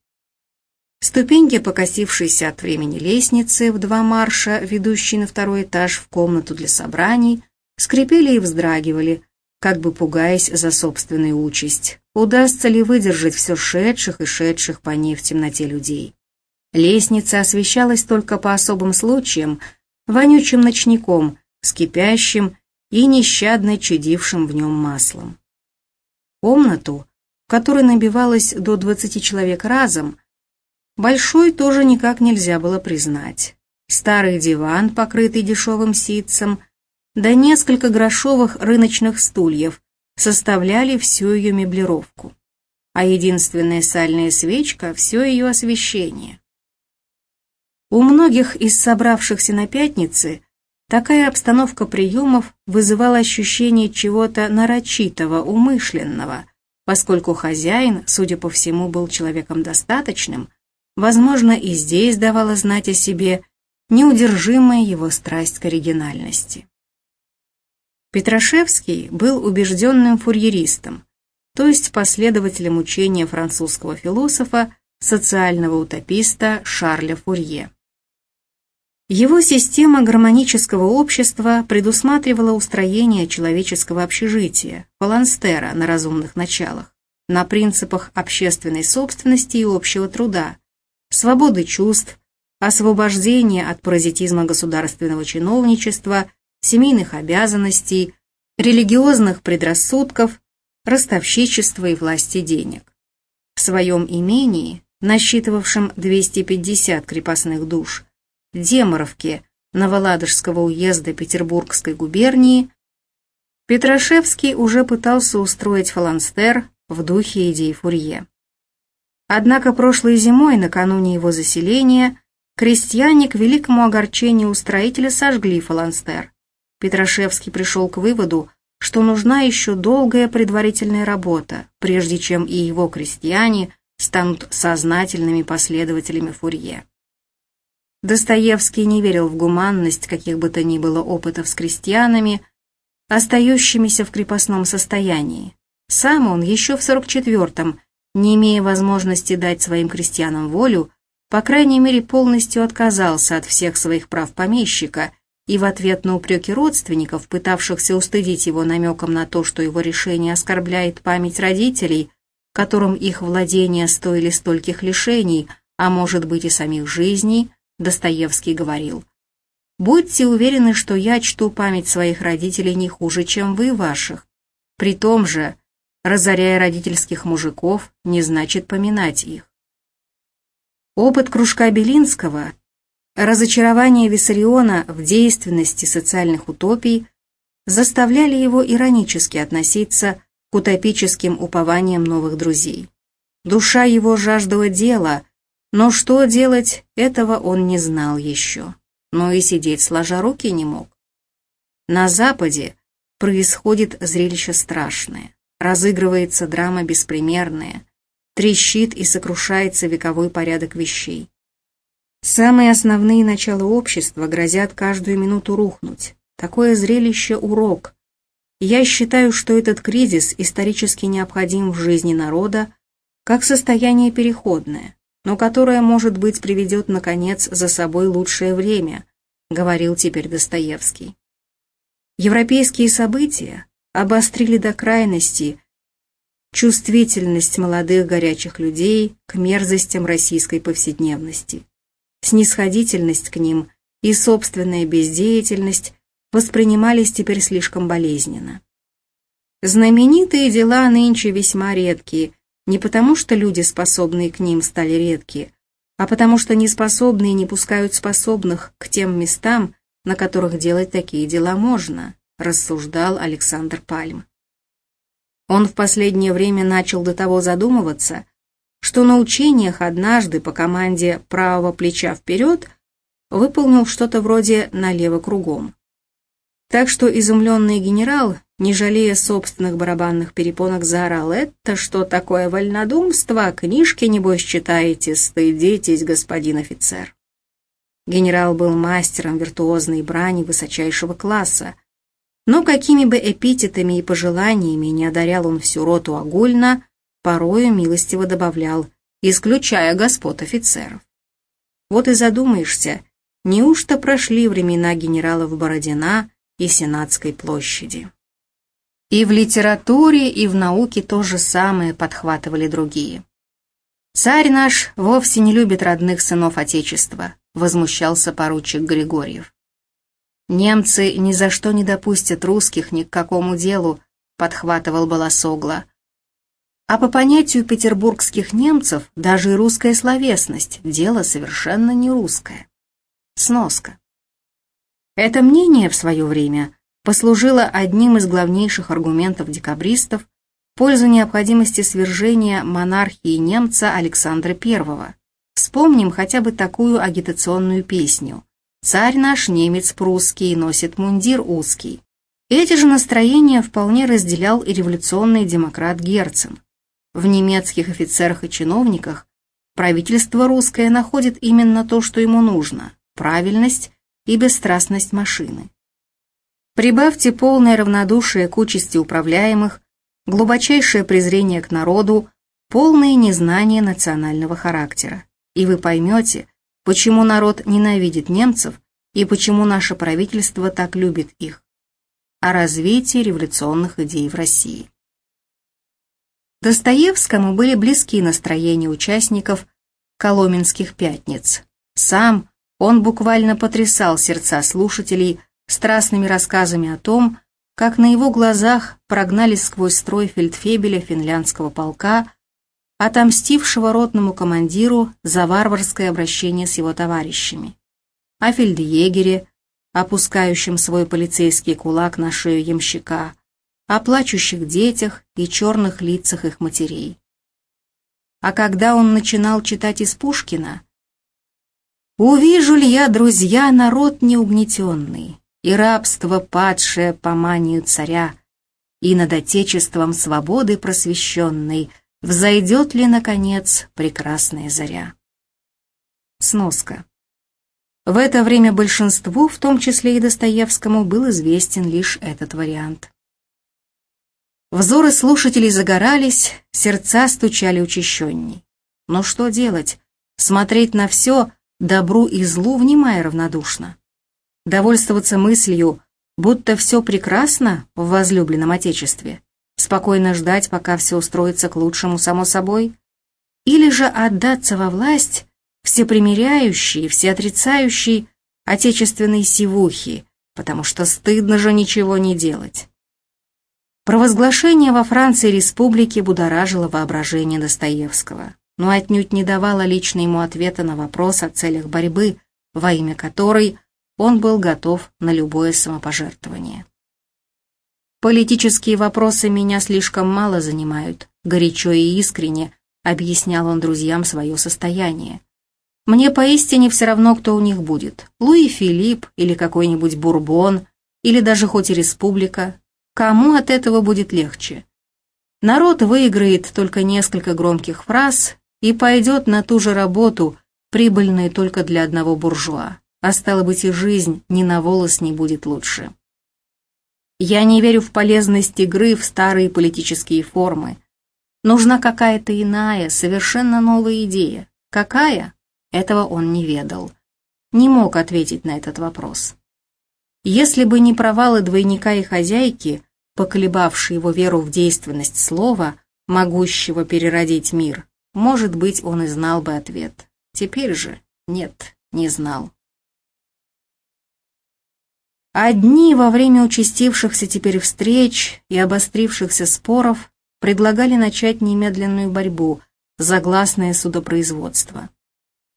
Ступеньки, покосившиеся от времени лестницы в два марша, ведущие на второй этаж в комнату для собраний, скрипели и вздрагивали, как бы пугаясь за собственную участь. Удастся ли выдержать все шедших и шедших по ней в темноте людей? Лестница освещалась только по особым случаям, вонючим ночником, с кипящим и нещадно чадившим в нем маслом. Комнату, в которой набивалось до 20 человек разом, большой тоже никак нельзя было признать. Старый диван, покрытый дешевым ситцем, да несколько грошовых рыночных стульев составляли всю ее меблировку, а единственная сальная свечка — все ее освещение. У многих из собравшихся на пятнице Такая обстановка приемов вызывала ощущение чего-то нарочитого, умышленного, поскольку хозяин, судя по всему, был человеком достаточным, возможно, и здесь давала знать о себе неудержимая его страсть к оригинальности. Петрашевский был убежденным фурьеристом, то есть последователем учения французского философа, социального утописта Шарля Фурье. Его система гармонического общества предусматривала устроение человеческого общежития, фаланстера на разумных началах, на принципах общественной собственности и общего труда, свободы чувств, освобождения от паразитизма государственного чиновничества, семейных обязанностей, религиозных предрассудков, ростовщичества и власти денег. В своем имении, насчитывавшем 250 крепостных душ, Деморовке Новоладожского уезда Петербургской губернии, Петрашевский уже пытался устроить фаланстер в духе идей Фурье. Однако прошлой зимой, накануне его заселения, крестьяне к великому огорчению устроителя сожгли фаланстер. Петрашевский пришел к выводу, что нужна еще долгая предварительная работа, прежде чем и его крестьяне станут сознательными последователями Фурье. Достоевский не верил в гуманность каких бы то ни было опытов с крестьянами, остающимися в крепостном состоянии. Сам он еще в 44-м, не имея возможности дать своим крестьянам волю, по крайней мере полностью отказался от всех своих прав помещика и в ответ на упреки родственников, пытавшихся устыдить его намеком на то, что его решение оскорбляет память родителей, которым их владения стоили стольких лишений, а может быть и самих жизней, Достоевский говорил, «Будьте уверены, что я чту память своих родителей не хуже, чем вы ваших. При том же, разоряя родительских мужиков, не значит поминать их». Опыт кружка Белинского, разочарование Виссариона в действенности социальных утопий заставляли его иронически относиться к утопическим упованиям новых друзей. Душа его жаждала дела – но что делать, этого он не знал еще. Но и сидеть сложа руки не мог. На Западе происходит зрелище страшное. Разыгрывается драма беспримерная. Трещит и сокрушается вековой порядок вещей. Самые основные начала общества грозят каждую минуту рухнуть. Такое зрелище – урок. Я считаю, что этот кризис исторически необходим в жизни народа как состояние переходное, но которая, может быть, приведет, наконец, за собой лучшее время, говорил теперь Достоевский. Европейские события обострили до крайности чувствительность молодых горячих людей к мерзостям российской повседневности. Снисходительность к ним и собственная бездеятельность воспринимались теперь слишком болезненно. Знаменитые дела нынче весьма редкие – не потому, что люди, способные к ним, стали редки, а потому что неспособные не пускают способных к тем местам, на которых делать такие дела можно, рассуждал Александр Пальм. Он в последнее время начал до того задумываться, что на учениях однажды по команде правого плеча вперед выполнил что-то вроде налево кругом. Так что изумленный генерал не жалея собственных барабанных перепонок, заорал. «Это что такое вольнодумство? Книжки, небось, читаете? Стыдитесь, господин офицер!» Генерал был мастером виртуозной брани высочайшего класса, но какими бы эпитетами и пожеланиями не одарял он всю роту огульно, порою милостиво добавлял, исключая господ офицеров. Вот и задумаешься, неужто прошли времена генералов Бородина и Сенатской площади? И в литературе, и в науке то же самое подхватывали другие. «Царь наш вовсе не любит родных сынов Отечества», возмущался поручик Григорьев. «Немцы ни за что не допустят русских ни к какому делу», подхватывал Баласогла. А по понятию петербургских немцев даже и русская словесность – дело совершенно не русское. Сноска. Это мнение в свое время послужило одним из главнейших аргументов декабристов в пользу необходимости свержения монархии немца Александра I. Вспомним хотя бы такую агитационную песню «Царь наш немец прусский, носит мундир узкий». Эти же настроения вполне разделял и революционный демократ Герцен. В немецких офицерах и чиновниках правительство русское находит именно то, что ему нужно – правильность и бесстрастность машины. Прибавьте полное равнодушие к участи управляемых, глубочайшее презрение к народу, полное незнание национального характера. И вы поймете, почему народ ненавидит немцев и почему наше правительство так любит их. О развитии революционных идей в России. Достоевскому были близки настроения участников Коломенских пятниц. Сам он буквально потрясал сердца слушателей страстными рассказами о том, как на его глазах прогнали сквозь строй фельдфебеля финляндского полка, отомстившего ротному командиру за варварское обращение с его товарищами, о фельдъегере, опускающем свой полицейский кулак на шею ямщика, о плачущих детях и черных лицах их матерей. а когда он начинал читать из Пушкина, «Увижу ли я, друзья, народ неугнетенный, и рабство падшее по манию царя, и над отечеством свободы просвещенной взойдет ли, наконец, прекрасная заря?» Сноска. В это время большинству, в том числе и Достоевскому, был известен лишь этот вариант. Взоры слушателей загорались, сердца стучали учащенней. Но что делать? Смотреть на все, добру и злу, внимая равнодушно. Довольствоваться мыслью, будто все прекрасно в возлюбленном Отечестве, спокойно ждать, пока все устроится к лучшему само собой, или же отдаться во власть всепримиряющей, всеотрицающей отечественной сивухи, потому что стыдно же ничего не делать. Провозглашение во Франции республики будоражило воображение Достоевского, но отнюдь не давало лично ему ответа на вопрос о целях борьбы, во имя которой он был готов на любое самопожертвование. «Политические вопросы меня слишком мало занимают», горячо и искренне объяснял он друзьям свое состояние. Мне поистине все равно, кто у них будет. Луи Филипп или какой-нибудь Бурбон, или даже хоть и республика. Кому от этого будет легче? Народ выиграет только несколько громких фраз и пойдет на ту же работу, прибыльную только для одного буржуа. А стало быть, и жизнь ни на волос не будет лучше. Я не верю в полезность игры в старые политические формы. Нужна какая-то иная, совершенно новая идея. Какая? Этого он не ведал. Не мог ответить на этот вопрос. Если бы не провалы двойника и хозяйки, поколебавшие его веру в действенность слова, могущего переродить мир, может быть, он и знал бы ответ. Теперь же нет, не знал. Одни во время участившихся теперь встреч и обострившихся споров предлагали начать немедленную борьбу за гласное судопроизводство.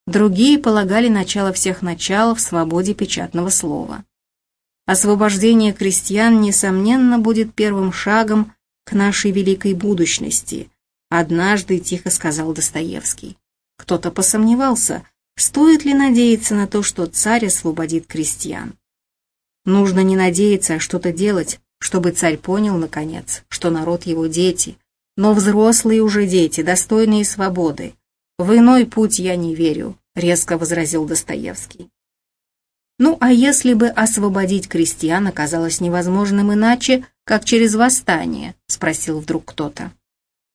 Другие полагали начало всех начал в свободе печатного слова. Освобождение крестьян, несомненно, будет первым шагом к нашей великой будущности, однажды тихо сказал Достоевский. Кто-то посомневался, стоит ли надеяться на то, что царь освободит крестьян. Нужно не надеяться, а что-то делать, чтобы царь понял, наконец, что народ его дети, но взрослые уже дети, достойные свободы, «В иной путь я не верю», — резко возразил Достоевский. Ну, а если бы освободить крестьян оказалось невозможным иначе, как через восстание, спросил вдруг кто-то.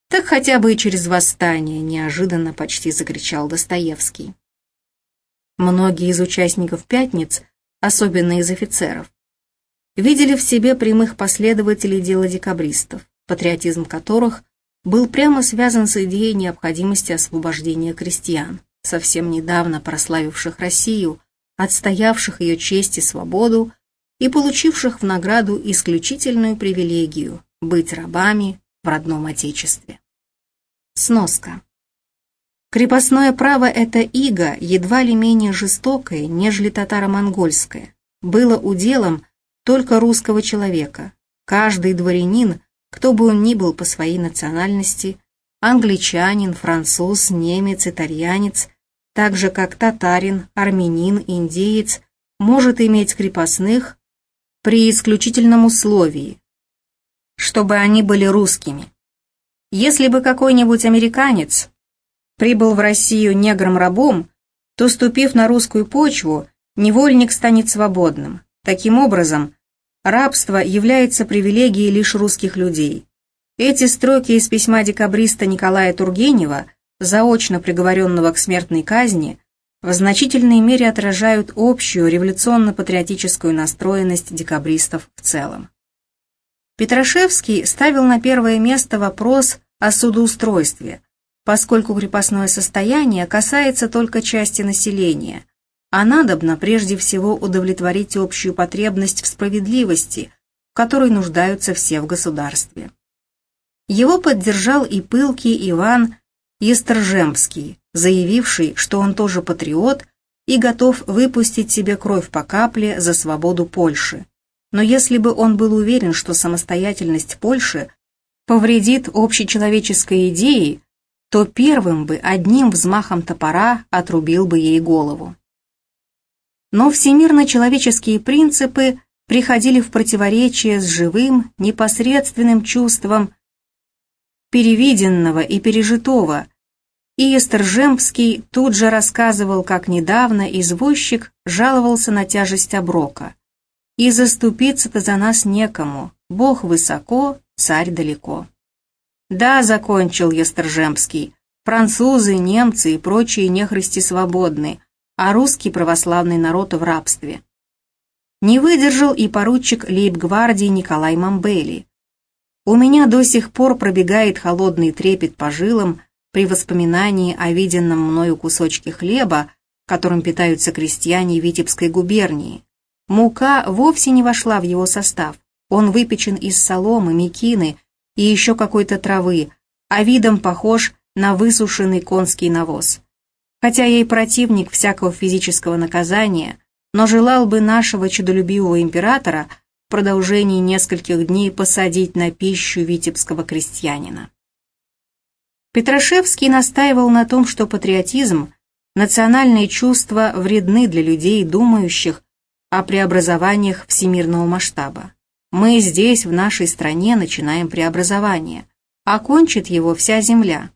Так хотя бы и через восстание, неожиданно почти закричал Достоевский. Многие из участников «Пятниц», особенно из офицеров, видели в себе прямых последователей дела декабристов, патриотизм которых был прямо связан с идеей необходимости освобождения крестьян, совсем недавно прославивших Россию, отстоявших ее честь и свободу и получивших в награду исключительную привилегию быть рабами в родном Отечестве. Сноска. Крепостное право это иго, едва ли менее жестокое, нежели татаро-монгольское, было уделом только русского человека. Каждый дворянин кто бы он ни был по своей национальности, англичанин, француз, немец, итальянец, так же как татарин, армянин, индеец, может иметь крепостных при исключительном условии, чтобы они были русскими. Если бы какой-нибудь американец прибыл в Россию негром-рабом, то, ступив на русскую почву, невольник станет свободным. Таким образом, Рабство является привилегией лишь русских людей. Эти строки из письма декабриста Николая Тургенева, заочно приговоренного к смертной казни, в значительной мере отражают общую революционно-патриотическую настроенность декабристов в целом. Петрашевский ставил на первое место вопрос о судоустройстве, поскольку крепостное состояние касается только части населения, а надобно прежде всего удовлетворить общую потребность в справедливости, в которой нуждаются все в государстве. Его поддержал и пылкий Иван Есторжемский, заявивший, что он тоже патриот и готов выпустить себе кровь по капле за свободу Польши. Но если бы он был уверен, что самостоятельность Польши повредит общечеловеческой идее, то первым бы одним взмахом топора отрубил бы ей голову. Но всемирно-человеческие принципы приходили в противоречие с живым, непосредственным чувством перевиденного и пережитого, и Эстержемский тут же рассказывал, как недавно извозчик жаловался на тяжесть оброка. «И заступиться-то за нас некому, Бог высоко, царь далеко». «Да», — закончил Естержемский, «французы, немцы и прочие нехристи свободны, а русский православный народ в рабстве». Не выдержал и поручик лейб-гвардии Николай Мамбели. У меня до сих пор пробегает холодный трепет по жилам при воспоминании о виденном мною кусочке хлеба, которым питаются крестьяне Витебской губернии. Мука вовсе не вошла в его состав. Он выпечен из соломы, мекины и еще какой-то травы, а видом похож на высушенный конский навоз. Хотя я и противник всякого физического наказания, но желал бы нашего чудолюбивого императора в продолжении нескольких дней посадить на пищу витебского крестьянина. Петрашевский настаивал на том, что патриотизм, национальные чувства вредны для людей, думающих о преобразованиях всемирного масштаба. Мы здесь, в нашей стране, начинаем преобразование, а кончит его вся земля.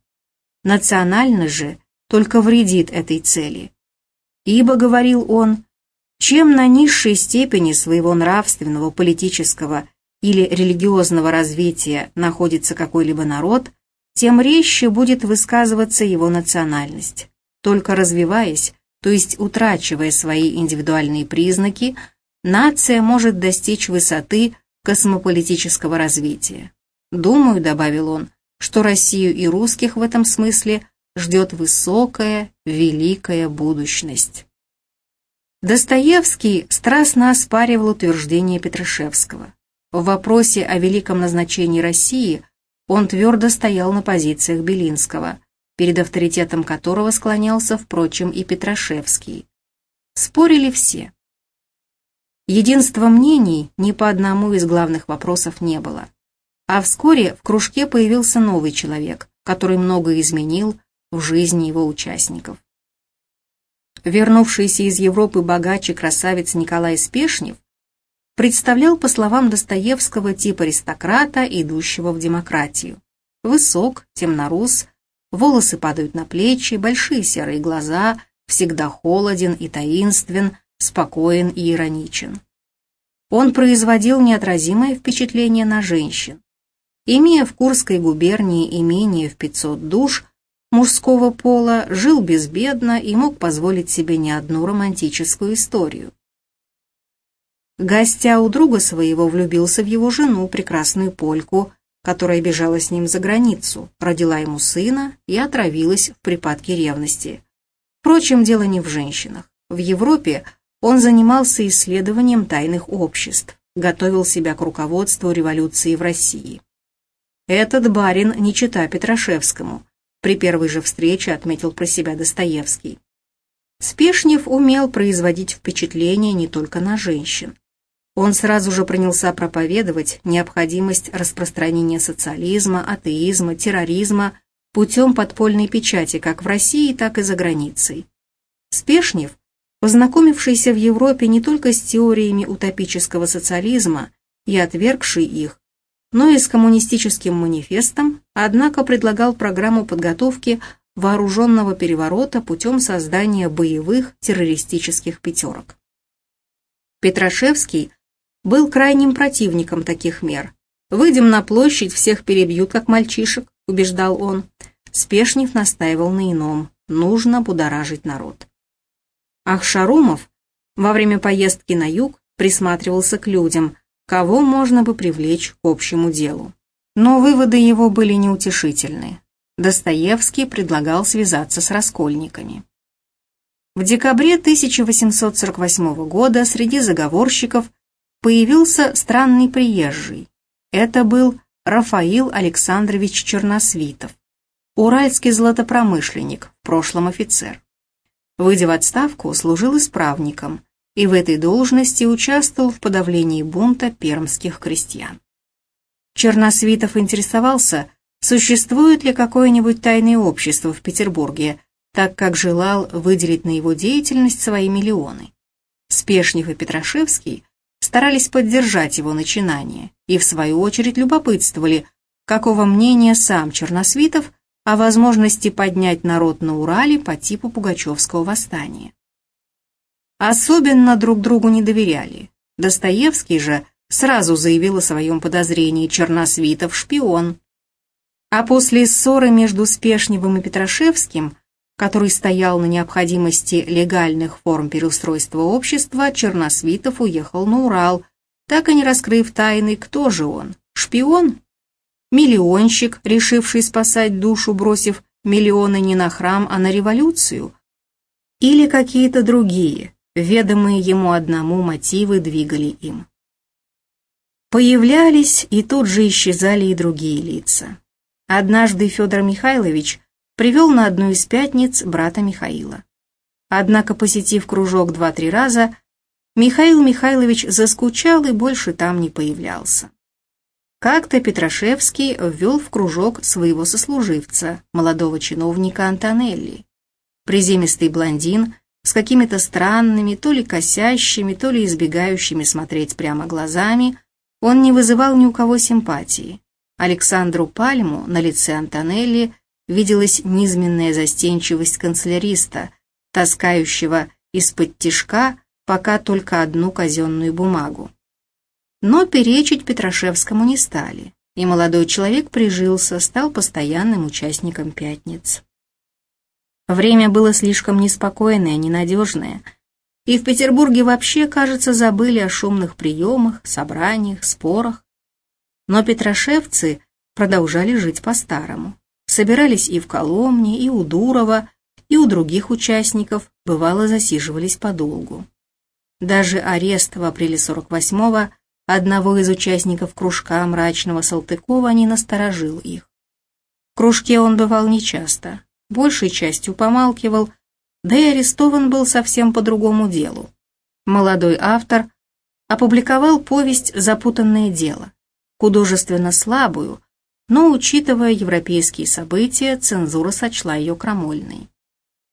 Национальность же только вредит этой цели. Ибо, говорил он, чем на низшей степени своего нравственного, политического или религиозного развития находится какой-либо народ, тем резче будет высказываться его национальность. Только развиваясь, то есть утрачивая свои индивидуальные признаки, нация может достичь высоты космополитического развития. Думаю, добавил он, что Россию и русских в этом смысле ждет высокая, великая будущность. Достоевский страстно оспаривал утверждение Петрашевского. В вопросе о великом назначении России он твердо стоял на позициях Белинского, перед авторитетом которого склонялся, впрочем, и Петрашевский. Спорили все. Единства мнений ни по одному из главных вопросов не было. А вскоре в кружке появился новый человек, который многое изменил в жизни его участников вернувшийся из Европы богач и красавец Николай Спешнев, представлял, по словам Достоевского, тип аристократа, идущего в демократию. Высок, темнорус, волосы падают на плечи, большие серые глаза, всегда холоден и таинствен, спокоен и ироничен. Он производил неотразимое впечатление на женщин. Имея в Курской губернии имение в 500 душ, мужского пола, жил безбедно и мог позволить себе не одну романтическую историю. Гостя у друга своего влюбился в его жену, прекрасную польку, которая бежала с ним за границу, родила ему сына и отравилась в припадке ревности. Впрочем, дело не в женщинах. В Европе он занимался исследованием тайных обществ, готовил себя к руководству революции в России. Этот барин не чита Петрашевскому – при первой же встрече отметил про себя Достоевский. Спешнев умел производить впечатление не только на женщин. Он сразу же принялся проповедовать необходимость распространения социализма, атеизма, терроризма путем подпольной печати как в России, так и за границей. Спешнев, познакомившийся в Европе не только с теориями утопического социализма и отвергший их, но и с коммунистическим манифестом, однако предлагал программу подготовки вооруженного переворота путем создания боевых террористических пятерок. Петрашевский был крайним противником таких мер. «Выйдем на площадь, всех перебьют, как мальчишек», — убеждал он. Спешнев настаивал на ином. Нужно будоражить народ. Ах Шарумов во время поездки на юг присматривался к людям, кого можно бы привлечь к общему делу. Но выводы его были неутешительны. Достоевский предлагал связаться с раскольниками. В декабре 1848 года среди заговорщиков появился странный приезжий. Это был Рафаил Александрович Черносвитов, уральский золотопромышленник, в прошлом офицер. Выйдя в отставку, служил исправником, и в этой должности участвовал в подавлении бунта пермских крестьян. Черносвитов интересовался, существует ли какое-нибудь тайное общество в Петербурге, так как желал выделить на его деятельность свои миллионы. Спешнев и Петрашевский старались поддержать его начинание и, в свою очередь, любопытствовали, какого мнения сам Черносвитов о возможности поднять народ на Урале по типу Пугачевского восстания. Особенно друг другу не доверяли. Достоевский же сразу заявил о своем подозрении Черносвитов шпион. А после ссоры между Спешневым и Петрашевским, который стоял на необходимости легальных форм переустройства общества, Черносвитов уехал на Урал, так и не раскрыв тайны, кто же он, шпион? Миллионщик, решивший спасать душу, бросив миллионы не на храм, а на революцию? Или какие-то другие, ведомые ему одному мотивы двигали им? Появлялись и тут же исчезали и другие лица. Однажды Федор Михайлович привел на одну из пятниц брата Михаила. Однако, посетив кружок два-три раза, Михаил Михайлович заскучал и больше там не появлялся. Как-то Петрашевский ввел в кружок своего сослуживца, молодого чиновника Антонелли. Приземистый блондин с какими-то странными, то ли косящими, то ли избегающими смотреть прямо глазами, он не вызывал ни у кого симпатии, Александру Пальму на лице Антонелли виделась низменная застенчивость канцеляриста, таскающего из-под тишка пока только одну казенную бумагу. Но перечить Петрашевскому не стали, и молодой человек прижился, стал постоянным участником пятниц. Время было слишком неспокойное, ненадежное, и в Петербурге вообще, кажется, забыли о шумных приемах, собраниях, спорах. Но петрошевцы продолжали жить по-старому. Собирались и в Коломне, и у Дурова, и у других участников, бывало засиживались подолгу. Даже арест в апреле 48-го одного из участников кружка мрачного Салтыкова не насторожил их. В кружке он бывал нечасто, большей частью помалкивал, да и арестован был совсем по другому делу. Молодой автор опубликовал повесть «Запутанное дело», художественно слабую, но, учитывая европейские события, цензура сочла ее крамольной.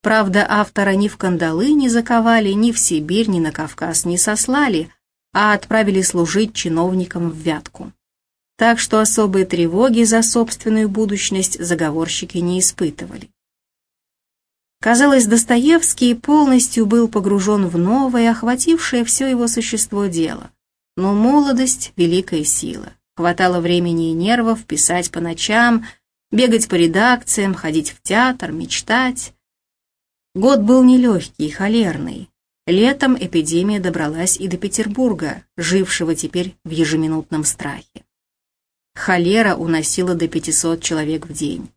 Правда, автора ни в кандалы не заковали, ни в Сибирь, ни на Кавказ не сослали, а отправили служить чиновникам в Вятку. Так что особые тревоги за собственную будущность заговорщики не испытывали. Казалось, Достоевский полностью был погружен в новое, охватившее все его существо дело. Но молодость — великая сила. Хватало времени и нервов писать по ночам, бегать по редакциям, ходить в театр, мечтать. Год был нелегкий, холерный. Летом эпидемия добралась и до Петербурга, жившего теперь в ежеминутном страхе. Холера уносила до 500 человек в день.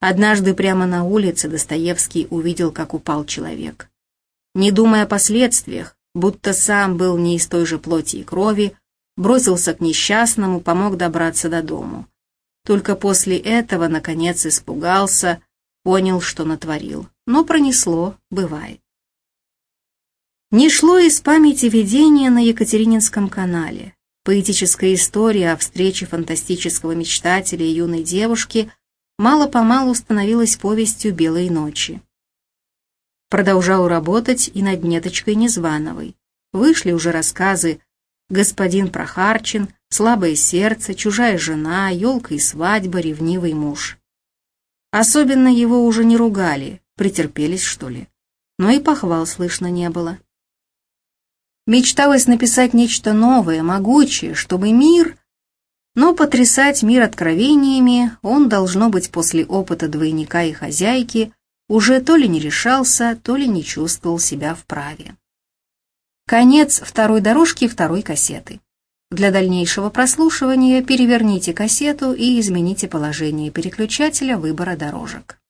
Однажды прямо на улице Достоевский увидел, как упал человек. Не думая о последствиях, будто сам был не из той же плоти и крови, бросился к несчастному, помог добраться до дому. Только после этого, наконец, испугался, понял, что натворил. Но пронесло, бывает. Не шло из памяти видение на Екатерининском канале. Поэтическая история о встрече фантастического мечтателя и юной девушки мало-помалу становилась повестью «Белой ночи». Продолжал работать и над Неточкой Незвановой. Вышли уже рассказы господин Прохарчин, слабое сердце, чужая жена, елка и свадьба, ревнивый муж. Особенно его уже не ругали, претерпелись, что ли. Но и похвал слышно не было. Мечталось написать нечто новое, могучее, чтобы мир... Но потрясать мир откровениями он, должно быть, после опыта двойника и хозяйки, уже то ли не решался, то ли не чувствовал себя вправе. Конец второй дорожки второй кассеты. Для дальнейшего прослушивания переверните кассету и измените положение переключателя выбора дорожек.